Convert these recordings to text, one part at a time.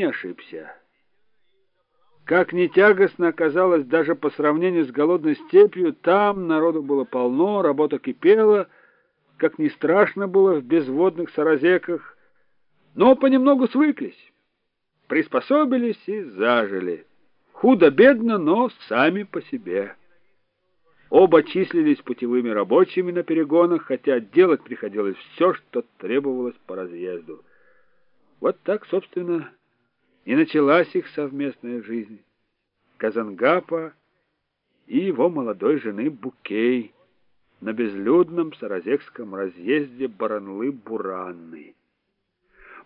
не ошибся. Как ни тягостно оказалось даже по сравнению с голодной степью, там народу было полно, работа кипела, как ни страшно было в безводных саразеках, но понемногу свыклись, приспособились и зажили. Худо-бедно, но сами по себе. Оба числились путевыми рабочими на перегонах, хотя делать приходилось все, что требовалось по разъезду. Вот так, собственно, и началась их совместная жизнь. Казангапа и его молодой жены Букей на безлюдном саразекском разъезде Баранлы-Буранны.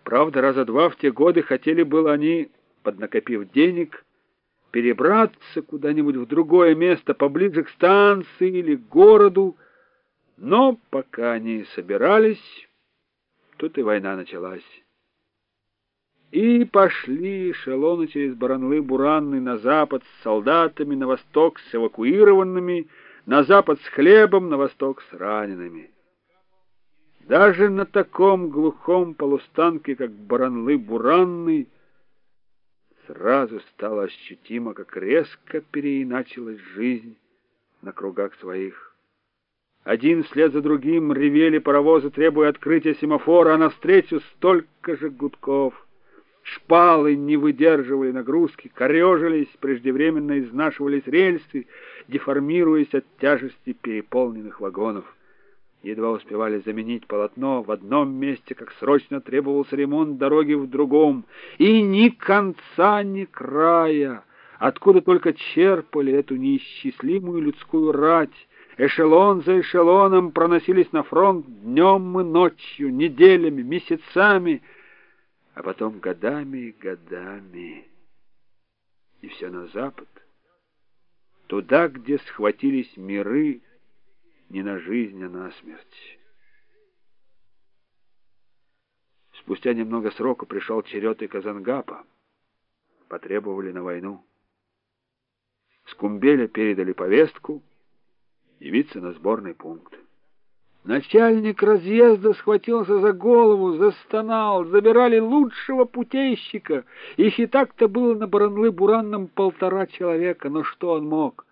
Правда, раза два в те годы хотели было они, поднакопив денег, перебраться куда-нибудь в другое место, поближе к станции или к городу, но пока они собирались, тут и война началась. И пошли эшелоны через Баранлы-Буранны на запад с солдатами, на восток с эвакуированными, на запад с хлебом, на восток с ранеными. Даже на таком глухом полустанке, как Баранлы-Буранны, сразу стало ощутимо, как резко переиначилась жизнь на кругах своих. Один вслед за другим ревели паровозы, требуя открытия семафора, а навстречу столько же гудков. Шпалы не выдерживали нагрузки, корежились, преждевременно изнашивались рельсы, деформируясь от тяжести переполненных вагонов. Едва успевали заменить полотно в одном месте, как срочно требовался ремонт дороги в другом, и ни конца, ни края, откуда только черпали эту неисчислимую людскую рать, Эшелон за эшелоном проносились на фронт днем и ночью, неделями, месяцами — а потом годами годами. И все на запад, туда, где схватились миры не на жизнь, а на смерть. Спустя немного срока пришел черед и Казангапа. Потребовали на войну. С Кумбеля передали повестку явиться на сборный пункт. Начальник разъезда схватился за голову, застонал, забирали лучшего путейщика. Их и так-то было на Баранлы-Буранном полтора человека, но что он мог?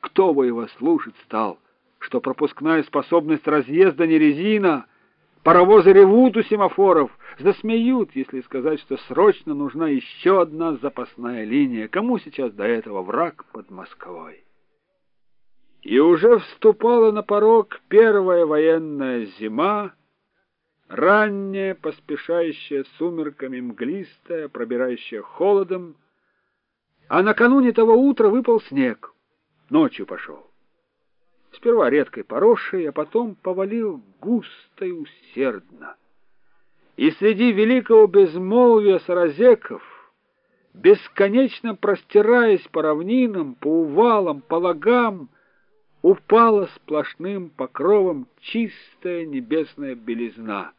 Кто бы его слушать стал? Что пропускная способность разъезда не резина? Паровозы ревут у семафоров, засмеют, если сказать, что срочно нужна еще одна запасная линия. Кому сейчас до этого враг под Москвой? И уже вступала на порог первая военная зима, ранняя, поспешающая сумерками, мглистая, пробирающая холодом, а накануне того утра выпал снег, ночью пошел. Сперва редкой порошей, а потом повалил густо и усердно. И среди великого безмолвия саразеков, бесконечно простираясь по равнинам, по увалам, по лагам, упала сплошным покровом чистая небесная белизна.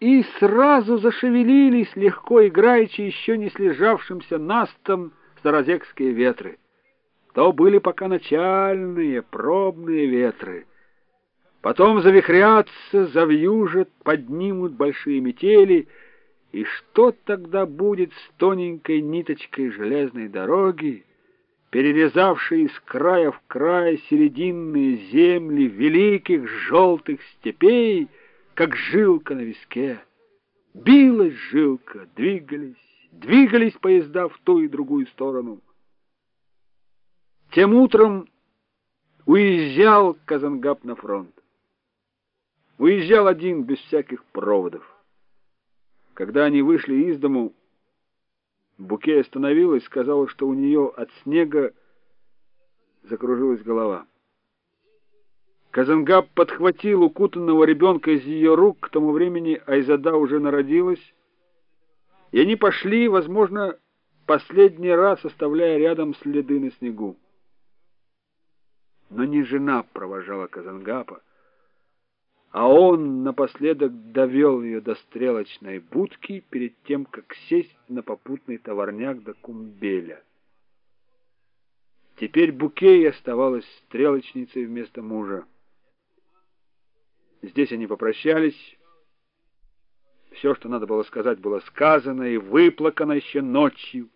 И сразу зашевелились легко играючи еще не слежавшимся настом старозекские ветры. То были пока начальные, пробные ветры. Потом завихрятся, завьюжат, поднимут большие метели, и что тогда будет с тоненькой ниточкой железной дороги, перерезавшие из края в край серединные земли великих желтых степей, как жилка на виске. Билась жилка, двигались, двигались поезда в ту и другую сторону. Тем утром уезжал Казангап на фронт. Уезжал один, без всяких проводов. Когда они вышли из дому, Буке остановилась, сказала, что у нее от снега закружилась голова. Казангаб подхватил укутанного ребенка из ее рук, к тому времени Айзада уже народилась, и они пошли, возможно, последний раз оставляя рядом следы на снегу. Но не жена провожала Казангапа, а он напоследок довел ее до стрелочной будки перед тем, как сесть на попутный товарняк до Кумбеля. Теперь Букей оставалась стрелочницей вместо мужа. Здесь они попрощались. Все, что надо было сказать, было сказано и выплакано еще ночью.